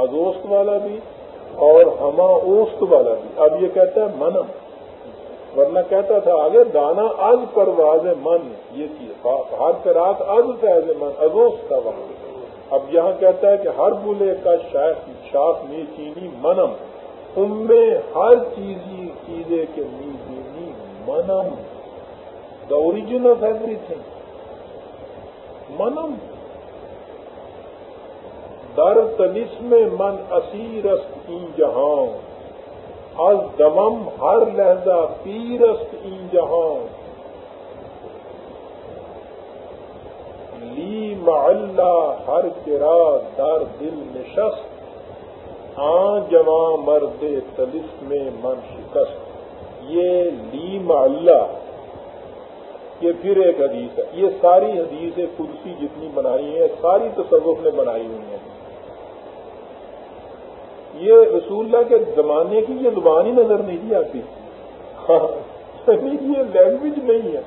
ازوست والا بھی اور ہما اوست والا بھی۔ اب یہ کہتا ہے منم۔ ورنہ کہتا تھا آگے، دانا از پرواز من۔ یہ چیز۔ ہر پراک از فیض من ازوست تھا وہاں اب یہاں کہتا ہے کہ ہر بولے کا شاخ میں چینی، منم۔ ان میں ہر چیز چیزیں کے می منم۔ دا اوریجن آف ایوری تھنگ منم۔ در تنس میں من اسیرست این جہاں از دمم ہر لہذا پیرست این جہاں لی معلہ ہر کرا در دل نشست آ جواں مرد تلس میں من شکست. یہ لی معلہ یہ پھر ایک حدیث ہے. یہ ساری حدیثیں قدسی جتنی بنائی ہیں، ساری تصوف نے بنائی ہوئی ہیں. یہ رسول اللہ کے زمانے کی یہ زبان ہی نظر نہیں دی آتی۔ یہ لینگویج نہیں ہے۔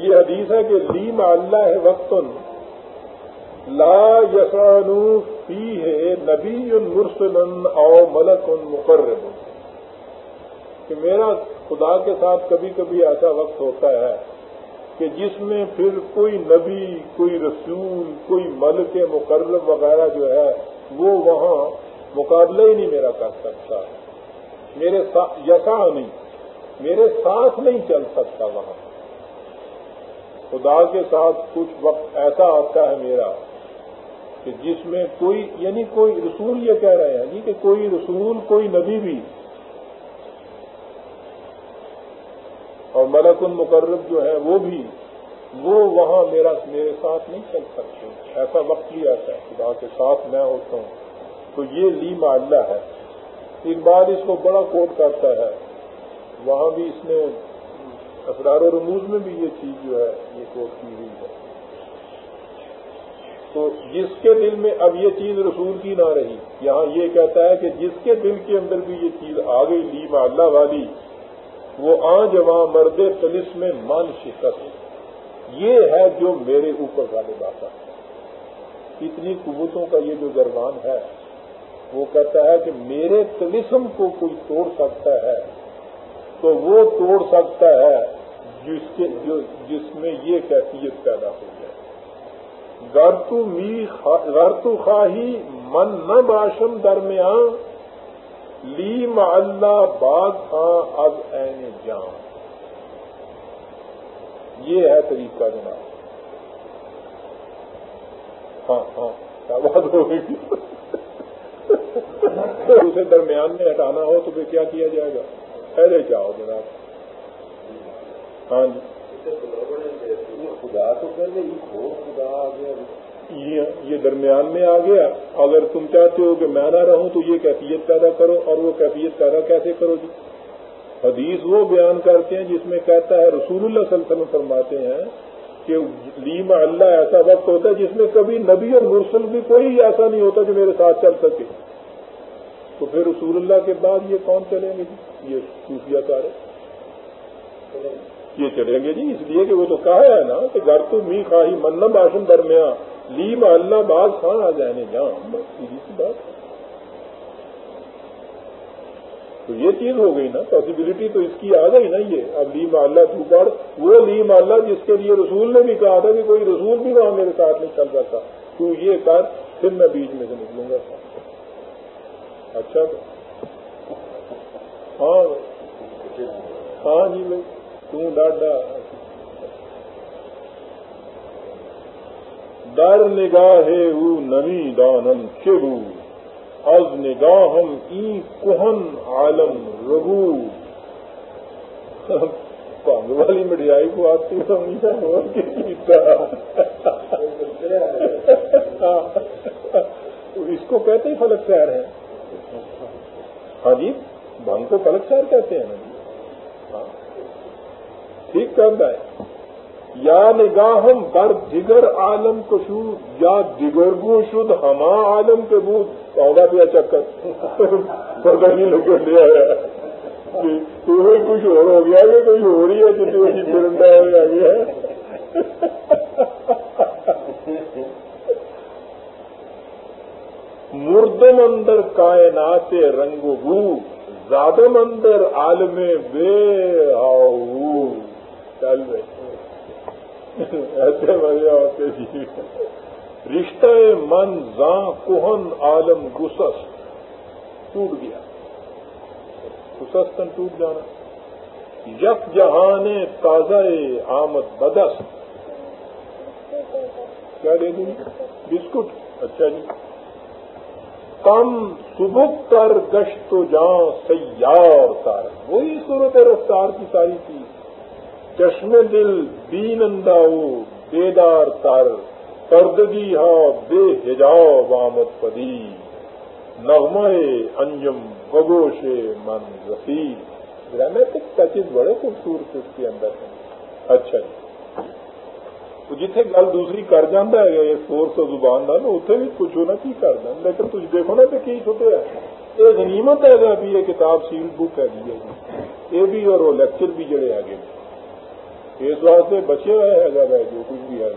یہ حدیث ہے کہ لی اللہ ہے وقت لا یسانو فی ہے نبی مرسلن او ملک ان مقرر کہ میرا خدا کے ساتھ کبھی کبھی ایسا وقت ہوتا ہے کہ جس میں پھر کوئی نبی، کوئی رسول، کوئی ملک مقرر وغیرہ جو ہے، وہ وہاں مقابلہ ہی نہیں میرا کر سکتا۔ میرے یسا نہیں، میرے ساتھ نہیں چل سکتا وہاں۔ خدا کے ساتھ کچھ وقت ایسا آتا ہے میرا کہ جس میں کوئی یعنی کوئی رسول یہ کہہ رہے ہیں یعنی کہ کوئی رسول، کوئی نبی بھی ملک المقرب جو ہے وہ بھی، وہ وہاں میرا، میرے ساتھ نہیں چل سکتے۔ ایسا وقت ہی ایسا ہے خدا کے ساتھ میں ہوتا ہوں۔ تو یہ لی معلہ ہے۔ ایک بار اس کو بڑا کوٹ کرتا ہے۔ وہاں بھی اس نے، اسرار و رموز میں بھی یہ چیز جو ہے، یہ کوٹ کی ہوئی ہے۔ تو جس کے دل میں اب یہ چیز رسول کی نہ رہی، یہاں یہ کہتا ہے کہ جس کے دل کے اندر بھی یہ چیز آ گئی لی معلہ والی وہ آ جواں مرد پولیس میں من شکست۔ یہ ہے جو میرے اوپر غالب آتا ہے۔ اتنی قوتوں کا یہ جو گروان ہے، وہ کہتا ہے کہ میرے تلسم کو کوئی توڑ سکتا ہے۔ تو وہ توڑ سکتا ہے جس کے، جو، جس میں یہ کیفیت پیدا ہو جائے۔ گر تو می گر تو خواہی من نہ باشم درمیان لی اللہ باغ خاں اب این جان۔ یہ ہے طریقہ جناب۔ ہاں ہاں کیا بات ہو گئی؟ اسے درمیان میں ہٹانا ہو تو پھر کیا کیا جائے گا؟ پہلے جاؤ جناب۔ ہاں جی۔ خدا تو پہلے ہو خدا آ گیا۔ یہ درمیان میں آ گیا۔ اگر تم چاہتے ہو کہ میں نہ رہوں تو یہ کیفیت پیدا کرو اور وہ کیفیت پیدا کیسے کرو جی؟ حدیث وہ بیان کرتے ہیں جس میں کہتا ہے رسول اللہ صلی اللہ علیہ وسلم فرماتے ہیں کہ لیما اللہ ایسا وقت ہوتا ہے جس میں کبھی نبی اور مرسل بھی کوئی ایسا نہیں ہوتا جو میرے ساتھ چل سکے۔ تو پھر رسول اللہ کے بعد یہ کون چلیں گے جی؟ یہ صوفیہ کار یہ چلیں گے جی اس لیے کہ وہ تو کہا ہے نا کہ گھر تو می خواہی منم آشم درمیان۔ لی اللہ بعض خان آ جانے جان بس سیدھی سی بات۔ تو یہ چیز ہو گئی نا پاسبلٹی تو اس کی آ گئی نا یہ۔ اب لی محلہ تو پڑھ، وہ لی محلہ جس کے لیے رسول نے بھی کہا تھا کہ کوئی رسول بھی وہاں میرے ساتھ نہیں چل سکتا۔ تو یہ کر، پھر میں بیچ میں سے نکلوں گا۔ اچھا تو۔ ہاں۔ ہاں جی بھائی تم ڈاڈا در نگاہ او نمی دانم چرو از نگاہم ای کوہن عالم رگو پانگ والی مٹھائی کو آتی اس کو کہتے ہیں فلک سیر ہے۔ ہاں جی بھنگ کو فلک سیر کہتے ہیں۔ نا جی ہاں ٹھیک کرتا ہے۔ یا نگاہم بر دیگر عالم کشو یا دیگر گو شد ہما عالم کے بود. پودا پیا چکر. پتا نہیں لگے لیا ہے. تمہیں کچھ اور ہو گیا کہ کوئی ہو رہی ہے، جتنی وہی پرندہ ہو گیا ہے. مردم اندر کائنات رنگ و بو، زادم اندر عالم بے آؤ چل رہے ایسے مزے ہوتے جی رشتہ من، زاں، کوہن، عالم گسس ٹوٹ گیا۔ گسس کن ٹوٹ جانا۔ یک جہان تازہ آمد بدس۔ کیا دے دوں؟ بسکٹ۔ اچھا جی۔ کم سبک کر گشت جان سیار تار وہی صورت رفتار کی ساری تھی چشم دل بین انداؤ بیدار تر، پردگی ہا بے حجاب آمد پدی نغمہ انجم، بگوش من رسی گرامیٹک ٹچز بڑے خوبصورت اس کے اندر ہیں۔ اچھا جی۔ جتنے گل دوسری کر جانا ہے یہ سورس زبان کا اتنے بھی کچھ ہونا کی کر دیں لیکن تھی دیکھو نا کہ کی چھٹے یہ غنیمت ہے بھی یہ کتاب سیل بک ہے جی۔ یہ بھی اور وہ لیکچر بھی جڑے ہے اس واسطے بچے ہوئے ہے گا جو کچھ بھی ہے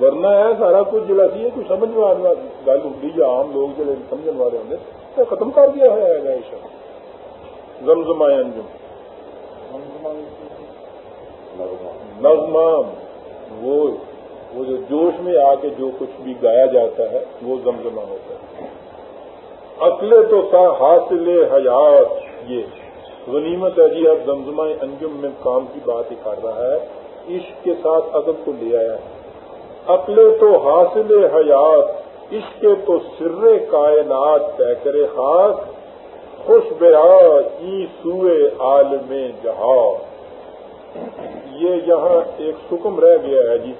ورنہ ہے سارا کچھ جڑا سی کوئی سمجھ والا گل ہوتی یا عام لوگ جڑے سمجھ والے ہوں گے۔ ختم کر دیا ہوا ہے گا یہ شب زمزمائے انجم نظمان وہ وہ جو جوش میں آ کے جو کچھ بھی گایا جاتا ہے، وہ زمزمہ ہوتا ہے۔ اصل تو سا حاصل حیات یہ۔ غنیمت ہے جی اب زمزمہ انجم میں کام کی بات ہی کر رہا ہے۔ عشق کے ساتھ ادب کو لے آیا ہے۔ تو حاصل حیات، عشق تو سر کائنات طے کرے خاص۔ خوش بیا ای سوئے عالم جہاز یہ یہاں ایک سکم رہ گیا ہے جی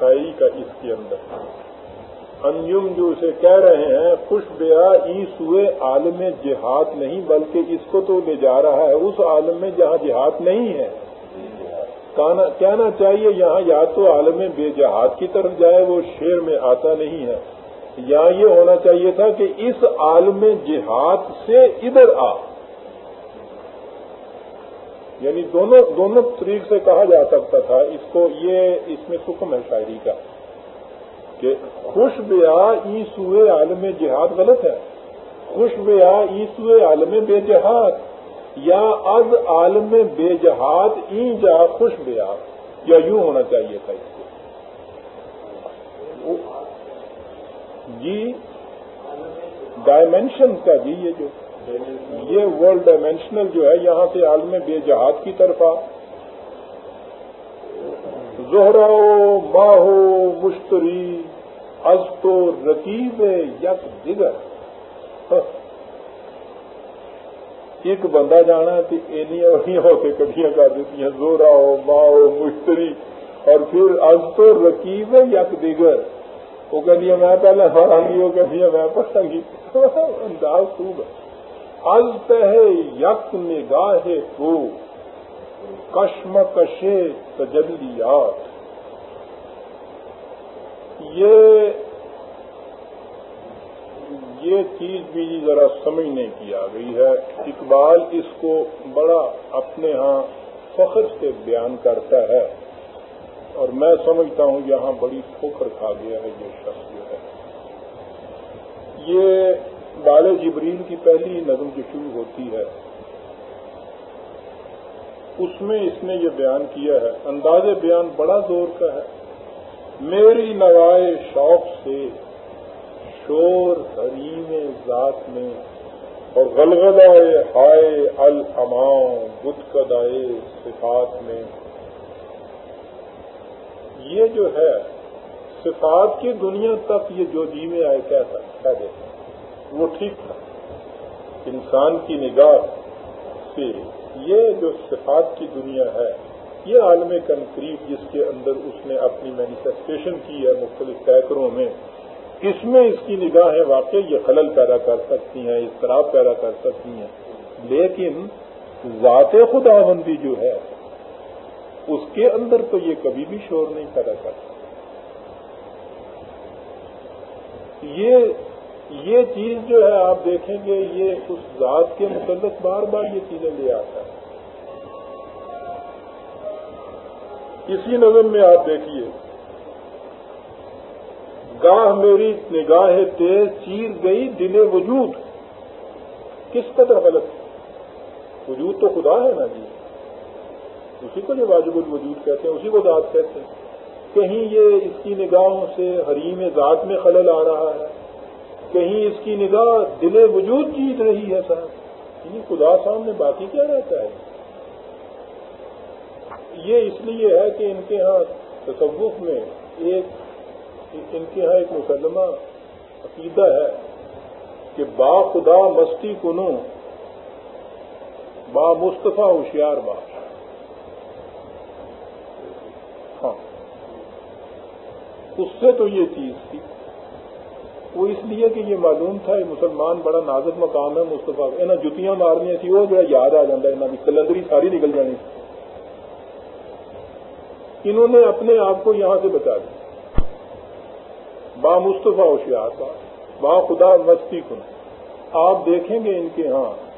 شاعری کا اس کے اندر۔ انجم جو اسے کہہ رہے ہیں، خوش بیا ای سوئے عالم جہاد نہیں، بلکہ اس کو تو لے جا رہا ہے، اس عالم میں جہاں جہاد نہیں ہے۔ کہنا چاہیے، یہاں یا تو عالم بے جہاد کی طرف جائے، وہ شیر میں آتا نہیں ہے۔ یا یہ ہونا چاہیے تھا کہ اس عالم جہاد سے ادھر آ۔ یعنی دونوں دونوں طریق سے کہا جا سکتا تھا، اس کو یہ اس میں سکم ہے شاعری کا۔ کہ خوش بیا ای سوئے عالم جہاد غلط ہے۔ خوش بیا ای سوئے عالم بے جہاد۔ یا از عالم بے جہاد ای جا خوش بیا۔ یا یوں ہونا چاہیے تھا اس کو۔ جی؟ ڈائمینشن کا جی یہ جو یہ ورلڈ ڈائمینشنل جو ہے یہاں سے عالم بے جہاد کی طرف آ۔ زہرا ماہو مشتری، از تو رقیب یک دیگر ایک بندہ جانا تو اینیاں ہو کے کٹیاں کر دیتی ہیں زورا ہو ماں ہو مشتری۔ اور پھر از تو رقیب یک دیگر وہ کہنی میں پہلے ہارا گی وہ کہنی میں پڑھا گی انداز خوب ہے۔ از الت یک نگاہ کو کشم کشے تجلیات۔ یہ یہ چیز بھی جی ذرا سمجھنے کی آ گئی ہے۔ اقبال اس کو بڑا اپنے ہاں فخر سے بیان کرتا ہے۔ اور میں سمجھتا ہوں یہاں بڑی فخر کھا گیا ہے یہ شخص جو ہے۔ یہ بال جبریل کی پہلی نظم جو شروع ہوتی ہے۔ اس میں اس نے یہ بیان کیا ہے۔ انداز بیان بڑا زور کا ہے۔ میری نوائے شوق سے شور حریم ذات میں اور غلغلہ ہائے المان بت کدائے صفات میں۔ یہ جو ہے، صفات کی دنیا تک یہ جو جی میں آئے کیا تھا، کیا وہ ٹھیک تھا۔ انسان کی نگاہ سے یہ جو صفات کی دنیا ہے، یہ عالم کنکریٹ جس کے اندر اس نے اپنی مینیفیسٹیشن کی ہے مختلف پیکروں میں، اس میں اس کی نگاہیں واقعی یہ خلل پیدا کر سکتی ہیں اضطراب پیدا کر سکتی ہیں۔ لیکن ذات خدا بندی جو ہے، اس کے اندر تو یہ کبھی بھی شور نہیں پیدا کرتا۔ یہ یہ چیز جو ہے، آپ دیکھیں گے، یہ اس ذات کے متعلق بار بار یہ چیزیں لے آتا ہے۔ اسی نظر میں آپ دیکھیے، گاہ میری نگاہ تیز چیر گئی دل وجود۔ کس قدر غلط وجود تو خدا ہے نا جی۔ اسی کو جو واجب الوجود کہتے ہیں، اسی کو ذات کہتے ہیں۔ کہیں یہ اس کی نگاہوں سے حریم ذات میں خلل آ رہا ہے؟ کہیں اس کی نگاہ دل وجود جیت رہی ہے صاحب یعنی خدا سامنے باقی کیا رہتا ہے؟ یہ اس لیے ہے کہ ان کے ہاں تصوف میں ایک ان کے ہاں ایک مسلمہ عقیدہ ہے کہ با خدا مستی کنو، با مصطفیٰ ہوشیار با۔ ہاں۔ اس سے تو یہ چیز تھی۔ وہ اس لیے کہ یہ معلوم تھا، یہ مسلمان بڑا نازک مقام ہے، مصطفیٰ انہیں جتیاں مارنی تھی وہ جو یاد آ جاتا ہے انہوں کی کلندری ساری نکل جانی انہوں نے اپنے آپ کو یہاں سے بچا دیا۔ با مصطفیٰ ہوشیار با با خدا مستی کن۔ آپ دیکھیں گے ان کے ہاں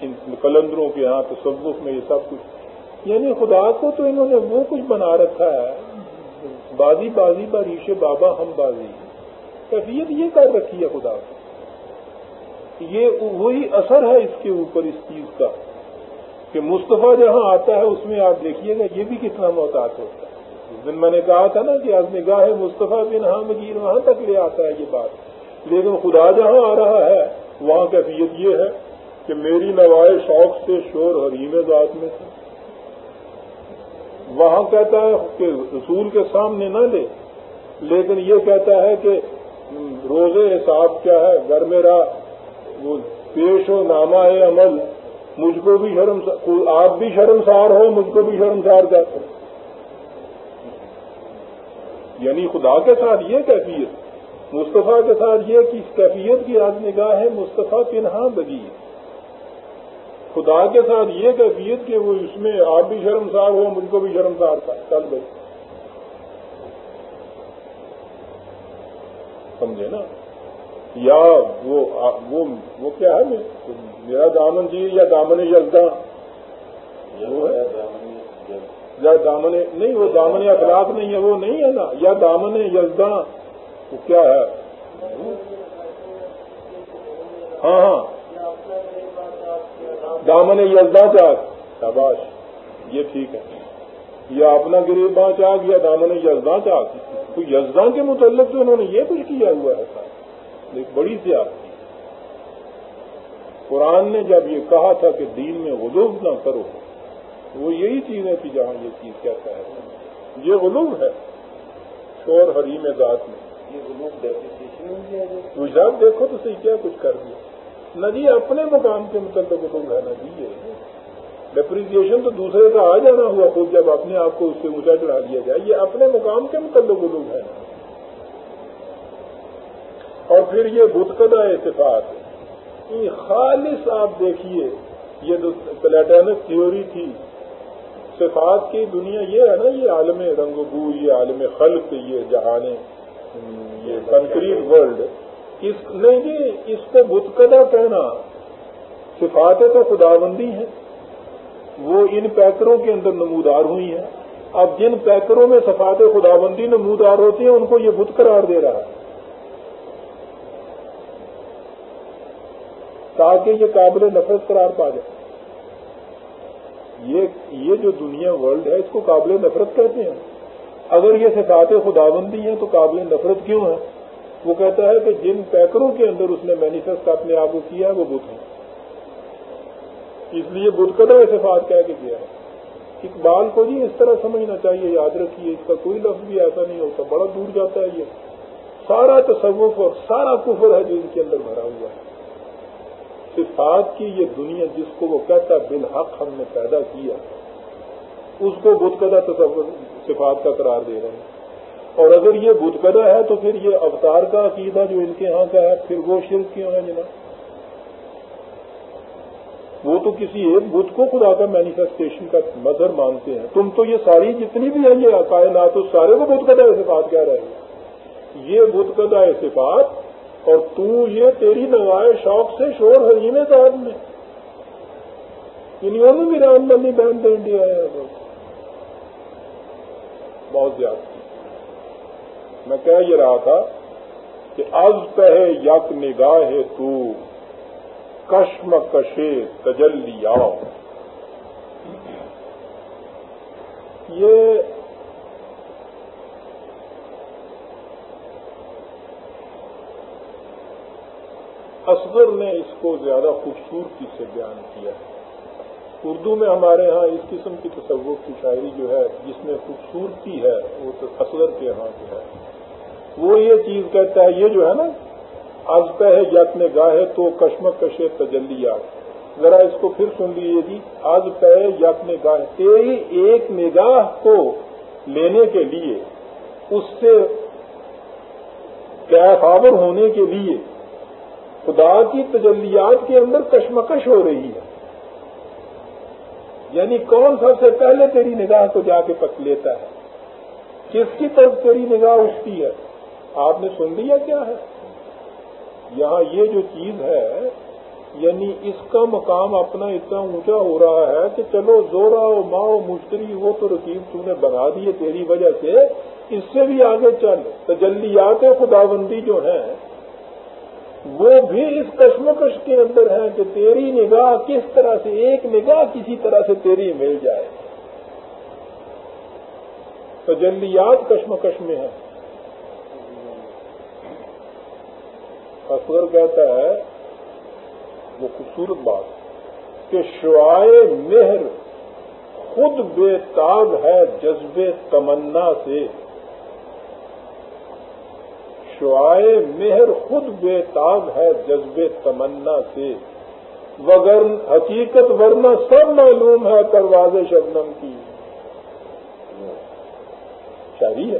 ان کلندروں کے ہاں تصوف میں یہ سب کچھ۔ یعنی خدا کو تو انہوں نے وہ کچھ بنا رکھا ہے۔ بازی بازی باریش بابا ہم بازی۔ کیفیت یہ کر رکھی ہے خدا یہ وہی اثر ہے اس کے اوپر اس چیز کا کہ مصطفیٰ جہاں آتا ہے اس میں آپ دیکھیے گا یہ بھی کتنا محتاط ہوتا ہے۔ اس دن میں نے کہا تھا نا کہ از نگاہ مصطفیٰ بن ہاں مگیر وہاں تک لے آتا ہے یہ بات۔ لیکن خدا جہاں آ رہا ہے، وہاں کیفیت یہ ہے کہ میری نوائے شوق سے شور حریم ذات میں تھا۔ وہاں کہتا ہے کہ رسول کے سامنے نہ لے، لیکن یہ کہتا ہے کہ روزے حساب کیا ہے؟ گھر میرا وہ پیش و نامہ ہے عمل، مجھ کو بھی شرم آپ بھی شرمسار ہو، مجھ کو بھی شرمسار کہتے یعنی خدا کے ساتھ یہ کیفیت، مصطفیٰ کے ساتھ یہ کہ اس کیفیت کی آج نگاہ ہے، مصطفیٰ پنہا بگی خدا کے ساتھ یہ کیفیت کہ وہ اس میں آپ بھی شرمسار ہو، مجھ کو بھی شرمسار تھا چل گئی سمجھے نا۔ یا وہ وہ, وہ کیا ہے؟ میرا دامن جی یا دامن یزداں یا دامن نہیں وہ دامن اخلاق نہیں ہے وہ نہیں ہے نا۔ یا دامن یزداں وہ کیا ہے؟ ہاں ہاں۔ دامن یزداں چاک شاباش یہ ٹھیک ہے۔ یا اپنا گریباں چاک یا دامن یزداں چاک تو یزداں کے متعلق تو انہوں نے یہ کچھ کیا ہوا ہے ایک بڑی سیاست قرآن نے جب یہ کہا تھا کہ دین میں غلوب نہ کرو وہ یہی چیزیں تھی جہاں یہ چیز کہتا ہے یہ غلوب ہے۔ شور حریم ذات میں۔ گجرات دیکھو تو صحیح کیا کچھ کر دیا۔ نہ جی اپنے مقام کے متعلق تو ہے نا جی یہ ڈپریسیشن تو دوسرے کا آ جانا ہوا خود جب اپنے آپ کو اس سے اونچا چڑھا دیا جائے، یہ اپنے مقام کے متعلق لوگ ہے اور پھر یہ بتقدہ صفات خالص آپ دیکھیے، یہ جو پلیٹینک تھیوری تھی، صفات کی دنیا یہ ہے نا، یہ عالم رنگ بو، یہ عالم خلق، یہ جہان، یہ کنکریٹ ورلڈ اس نہیں جی اس کو بتقدہ کہنا صفاتیں تو خداوندی ہیں۔ وہ ان پیکروں کے اندر نمودار ہوئی ہیں۔ اب جن پیکروں میں صفات خداوندی نمودار ہوتی ہیں، ان کو یہ بت قرار دے رہا ہے۔ تاکہ یہ قابل نفرت قرار پا جائے۔ یہ یہ جو دنیا ورلڈ ہے، اس کو قابل نفرت کہتے ہیں۔ اگر یہ صفات خداوندی ہیں تو قابل نفرت کیوں ہے وہ کہتا ہے کہ جن پیکروں کے اندر اس نے مینیفیسٹ اپنے آپ کو کیا ہے، وہ بدھ ہیں۔ اس لیے بدھ قدر صفات کہہ کے کیا ہے۔ اقبال کو جی اس طرح سمجھنا چاہیے، یاد رکھیے، اس کا کوئی لفظ بھی ایسا نہیں ہوتا، بڑا دور جاتا ہے یہ۔ سارا تصوف اور سارا کفر ہے جو ان کے اندر بھرا ہوا ہے۔ صفات کی یہ دنیا جس کو وہ کہتا ہے، بالحق ہم نے پیدا کیا، اس کو بدھ قدر تصور صفات کا قرار دے رہے ہیں۔ اور اگر یہ بدھ گدا ہے تو پھر یہ اوتار کا عقیدہ جو ان کے ہاں کا ہے، پھر وہ شرک کیوں ہے جناب؟ وہ تو کسی ایک بدھ کو خدا کا مینیفیسٹیشن کا مظہر مانتے ہیں۔ تم تو یہ ساری جتنی بھی ہے یہ کائنات، اس سارے کو بدھ گدا صفات کہہ رہے ہیں۔ یہ بدھ گدا صفات، اور تو یہ تیری نوائے شوق سے شور حریم صاحب میں۔ انہوں نے بھی رام بندی بہن دے انڈیا ہے۔ بہت زیادہ۔ میں کہہ یہ رہا تھا کہ از پہ یک نگاہ تو۔ کشم کشے تجلیا یہ اصغر نے اس کو زیادہ خوبصورتی سے بیان کیا ہے۔ اردو میں ہمارے ہاں اس قسم کی تصور کی شاعری جو ہے، جس میں خوبصورتی ہے، وہ تو اصغر کے ہاں جو ہے۔ وہ یہ چیز کہتا ہے، یہ جو ہے نا از پہ یک نگاہ تو کشم کشے تجلیات ذرا اس کو پھر سن لیجیے جی از پہ یک نگاہ تیری ایک نگاہ کو لینے کے لیے، اس سے کیفاور ہونے کے لیے خدا کی تجلیات کے اندر کشمکش ہو رہی ہے۔ یعنی کون سب سے پہلے تیری نگاہ کو جا کے پک لیتا ہے؟ کس کی طرف تیری نگاہ اٹھتی ہے؟ آپ نے سن لیا کیا ہے؟ یہاں یہ جو چیز ہے یعنی اس کا مقام اپنا اتنا اونچا ہو رہا ہے کہ چلو زورا و ماؤ مشتری، وہ تو رقیب تو نے بنا دیے تیری وجہ سے، اس سے بھی آگے چل۔ تجلیات خداوندی جو ہیں، وہ بھی اس کشمکش کے اندر ہے کہ تیری نگاہ کس طرح سے، ایک نگاہ کسی طرح سے تیری مل جائے۔ تجلیات کشمکش میں ہے اصغر کہتا ہے، وہ خوبصورت بات کہ شعائے مہر خود بے تاب ہے جذبے تمنا سے۔ شعائے مہر خود بے تاب ہے جذبے تمنا سے۔ وگر حقیقت ورنہ سب معلوم ہے پرواز شبنم کی۔ شاعری ہے۔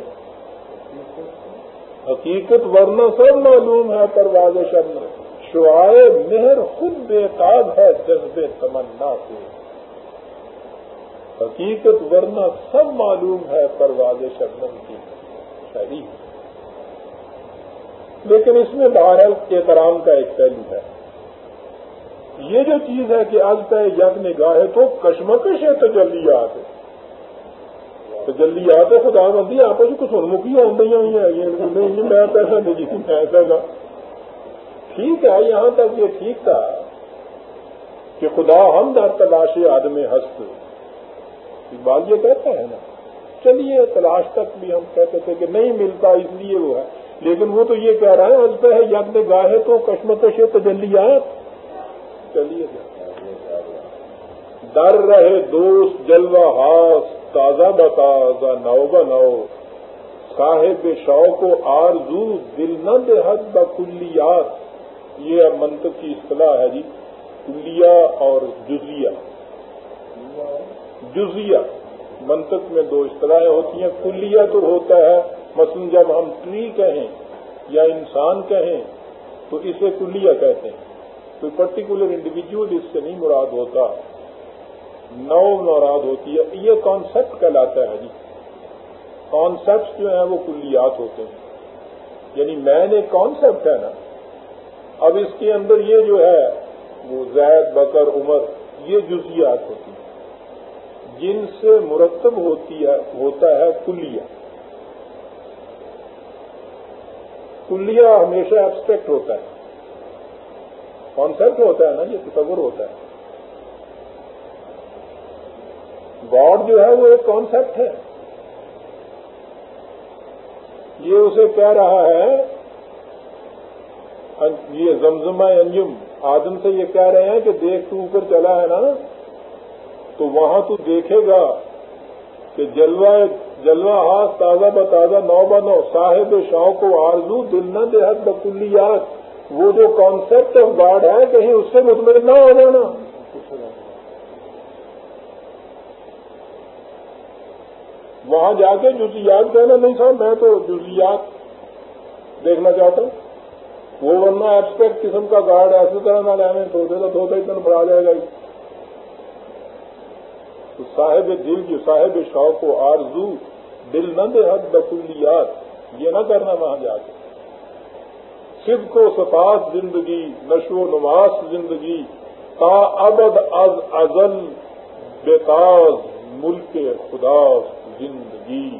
حقیقت ورنہ سب معلوم ہے، پرواز شبنم شعائے مہر خود بے تاب ہے جذبے تمنا سے۔ حقیقت ورنہ سب معلوم ہے، پرواز شبنم کی شاعری لیکن اس میں بہرحال احترام کا ایک پہلو ہے۔ یہ جو چیز ہے کہ آج پہ یک نگاہ تو کشمکش ہے تجلیات۔ تجلیات خدا بندی آپ کچھ انمکھی ہیں میں پیسہ نہیں میں ایسا گا ٹھیک ہے یہاں تک یہ ٹھیک تھا کہ خدا ہم در تلاش آدم ہست اقبال یہ کہتا ہے نا چلیے تلاش تک بھی ہم کہتے تھے کہ نہیں ملتا اس لیے وہ ہے لیکن وہ تو یہ کہہ رہا ہے اس پہ ہے یگ گاہے تو کشمکش تجلیات چلیے ڈر رہے دوست جلوہ ہاس تازہ بتازہ نو بنو صاحب شوق و آرزو، دل نہ دے حد بکلیات یہ اب منطق کی اصطلاح ہے جی کلیا اور جزیا جزیا منطق میں دو اصطلاحیں ہوتی ہیں۔ کلیا تو ہوتا ہے، مثلا جب ہم ٹری کہیں یا انسان کہیں، تو اسے کلیا کہتے ہیں۔ کوئی پرٹیکولر انڈیویجل اس سے نہیں مراد ہوتا۔ نو مراد ہوتی ہے. یہ کانسیپٹ کہلاتا ہے جی. کانسیپٹ جو ہیں وہ کلیات ہوتے ہیں. یعنی مین ایک کانسیپٹ ہے نا. اب اس کے اندر یہ جو ہے، وہ زید، بکر، عمر، یہ جزیات ہوتی ہیں. جن سے مرتب ہوتی ہے، ہوتا ہے کلیا کلیا ہمیشہ ایبسٹریکٹ ہوتا ہے. کانسیپٹ ہوتا ہے نا، یہ تصور ہوتا ہے. گاڈ جو ہے وہ ایک کانسیپٹ ہے۔ یہ اسے کہہ رہا ہے یہ زمزمہ انجم، آدم سے یہ کہہ رہے ہیں کہ دیکھ تو اوپر چلا ہے نا، تو وہاں تو دیکھے گا کہ جلوہ جلوہ ہاتھ تازہ بتازہ نو بنو صاحب شوق و آرزو، دل نہ دے حد بکلیات۔ وہ جو کانسیپٹ آف گاڈ ہے، کہیں اس سے مطمئن نہ ہو جانا۔ وہاں جا کے جزیات کہنا نہیں صاحب میں تو جزیات دیکھنا چاہتا ہوں۔ وہ ورنہ ایبسٹریکٹ قسم کا گارڈ ایسی طرح نہ رہنے دھوتے تو دھوتے ہی بڑھا جائے گا۔ تو صاحب دل جو صاحب شوق و آرزو، دل نہ دے حد بکلیات یہ نہ کرنا وہاں جا کے۔ صدق و صفاس زندگی، نشو و نماس زندگی، تا ابد از ازل بےتاز ملک خدا۔ زندگی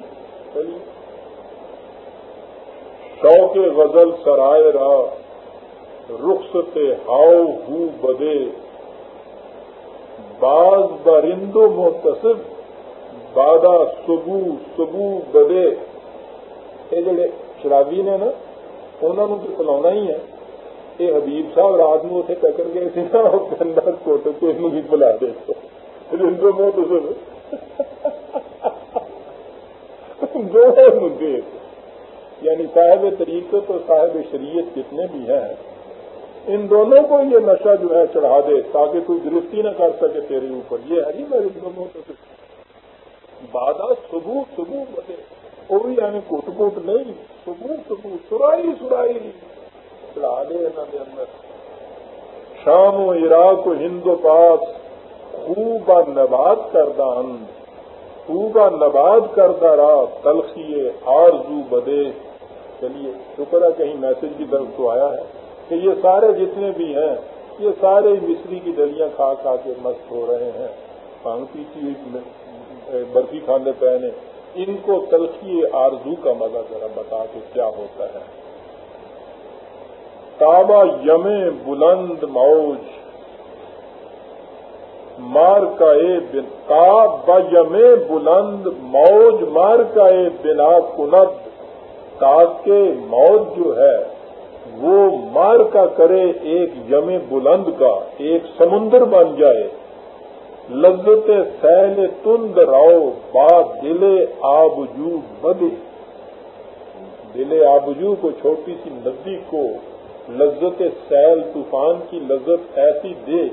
شوق غزل سرائے را، رخصت ہاؤ ہو بدے۔ باز برندو محتصب بادہ سبو سبو بدے۔ یہ جڑے شرابی نے نا انہوں نے تو پلا ہی ہے۔ یہ حبیب صاحب، رات میں اتنے ٹکر گئے تھے نا گندا کوٹ کو یہ بلا دے۔ رندو متصف۔ محتصب دو مدے یعنی صاحب طریقت اور صاحب شریعت جتنے بھی ہیں، ان دونوں کو یہ نشہ جو ہے چڑھا دے تاکہ کوئی درستی نہ کر سکے تیرے اوپر۔ یہ ہے جی نہیں دونوں بادہ صبح صبح بنے وہ بھی یعنی کٹ کٹ نہیں صبح صبح سرائی سرائی۔ چڑھا دے انہوں کے اندر۔ شام و عراق و ہند و پاس خوب نباد کردہ اند خوب نباد کردہ رہا تلخی آرزو بدے۔ چلیے شکر ہے کہیں میسج کی طرف تو آیا ہے کہ یہ سارے جتنے بھی ہیں، یہ سارے مصری کی ڈلیاں کھا کھا کے مست ہو رہے ہیں۔ پانگتی کی برفی کھانے پہنے۔ ان کو تلخی آرزو کا مزہ ذرا بتا کے کیا ہوتا ہے۔ تابا یم بلند موج مار کا اے تاب یم بلند، موج مار کا اے بنا کند تاکہ موج جو ہے، وہ مار کا کرے ایک یم بلند کا، ایک سمندر بن جائے۔ لذت سیل تند راؤ، با دل آبجو بدے۔ دل آبجو کو چھوٹی سی ندی کو لذت سیل طوفان کی لذت ایسی دے۔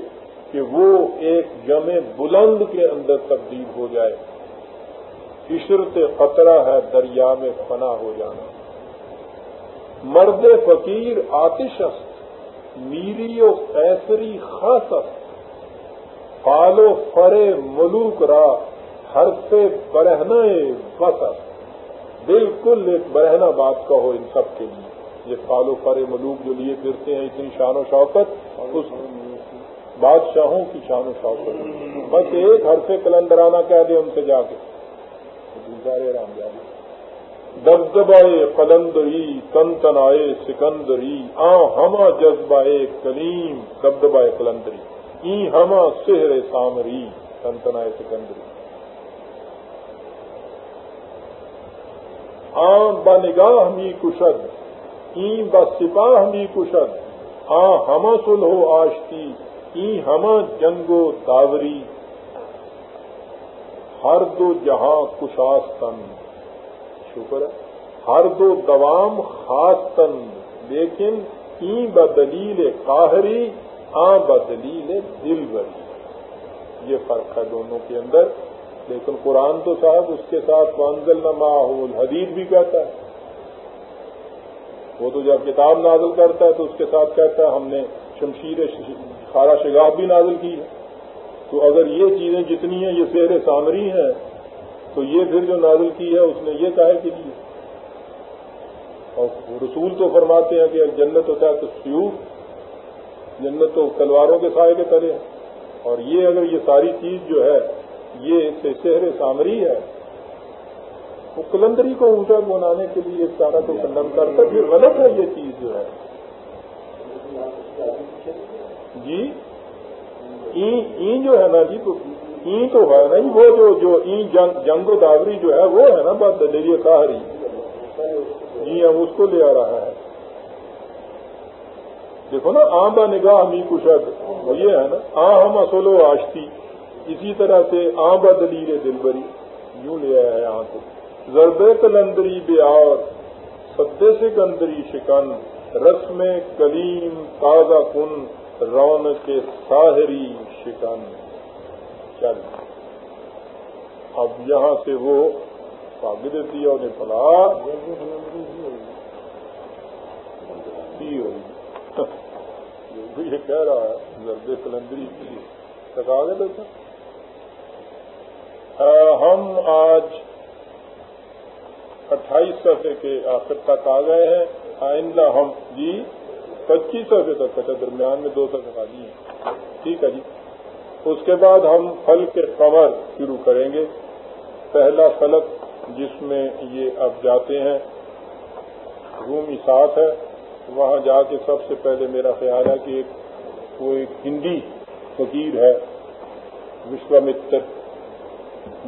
کہ وہ ایک یم بلند کے اندر تبدیل ہو جائے۔ عشرت خطرہ ہے، دریا میں فنا ہو جانا۔ مرد فقیر آتش است میری و قیسری خاص است فال و فرے ملوک را ہر سے برہنا بس است بالکل ایک برہنا بات کا ہو ان سب کے لیے۔ یہ فال و فر ملوک جو لیے پھرتے ہیں، اتنی شان و شوقت اس بادشاہوں کی شان و شوقت بس ایک ہر سے کلندرانہ کہہ دے ان سے جا کے۔ سارے رام جا دبدبائے قلندری تن آئے سکندری۔ آ ہما جذبہ کلیم، دبدبائے قلندری۔ ای ہما سہر سامری تن سکندری۔ آ ب نگاہ ہمی کشد ای ب سپاہ ہمی کشد۔ آ ہما سلو آشتی ای ہما جنگو داوری، ہر دو جہاں کشاستن۔ شکر ہے۔ ہر دو دوام خاص تند لیکن ای بدلیل قاہری، آ بدلیل دل بری یہ فرق ہے دونوں کے اندر۔ لیکن قرآن تو صاحب اس کے ساتھ منزل نہ ماحول بھی کہتا ہے۔ وہ تو جب کتاب نازل کرتا ہے تو اس کے ساتھ کہتا ہے، ہم نے شمشیر خارا شگاف بھی نازل کی ہے۔ تو اگر یہ چیزیں جتنی ہیں، یہ سیر سامری ہیں، تو یہ پھر جو نازل کی ہے، اس نے یہ کہا کہ لیے اور رسول تو فرماتے ہیں کہ جنت ہوتا ہے تو سیوف جنت تو تلواروں کے سائے کے تلے اور یہ اگر یہ ساری چیز جو ہے، یہ شہر سامری ہے، وہ کلندری کو اونچا بنانے کے لیے سارا کو کنڈم کرتا پھر غلط ہے، یہ چیز جو ہے۔ جی؟ این جو ہے نا جی تو این تو ہے نا جی، وہ جو جو این جنگ جنگ و داوری جو ہے، وہ ہے نا بات دلیری کاہری جی ہم اس کو لے آ رہا ہے۔ دیکھو نا آم با نگاہ می کشد۔ وہ یہ ہے نا، آ ہم اصول و آشتی۔ اسی طرح سے آم با دلیل دل بری یوں لے آیا ہے یہاں کو زرد کلندری بے سدے سے کندری شکن۔ رسم کلیم تازہ کن۔ رون کے ساحری شکن۔ چل۔ اب یہاں سے وہ کاغذ دیا انہیں پلا یہ کہہ رہا ہے، زرد کلندری کی۔ سکا سلندری کاغذ ہم آج اٹھائیس صفحے کے آخر تک آ گئے ہیں۔ آئندہ ہم جی پچیس صفحے تک اچھا درمیان میں دو صفحے خالی ہیں۔ ٹھیک ہے جی۔ اس کے بعد ہم پھل کے قمر شروع کریں گے۔ پہلا فلک جس میں یہ اب جاتے ہیں، رومی ساتھ ہے۔ وہاں جا کے سب سے پہلے میرا خیال ہے کہ ایک، وہ ایک ہندی فقیر ہے وشوا متر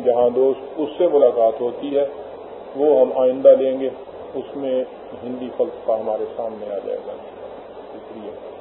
جہاں دوست اس سے ملاقات ہوتی ہے۔ وہ ہم آئندہ لیں گے، اس میں ہندی فلسفہ ہمارے سامنے آ جائے گا۔ شکریہ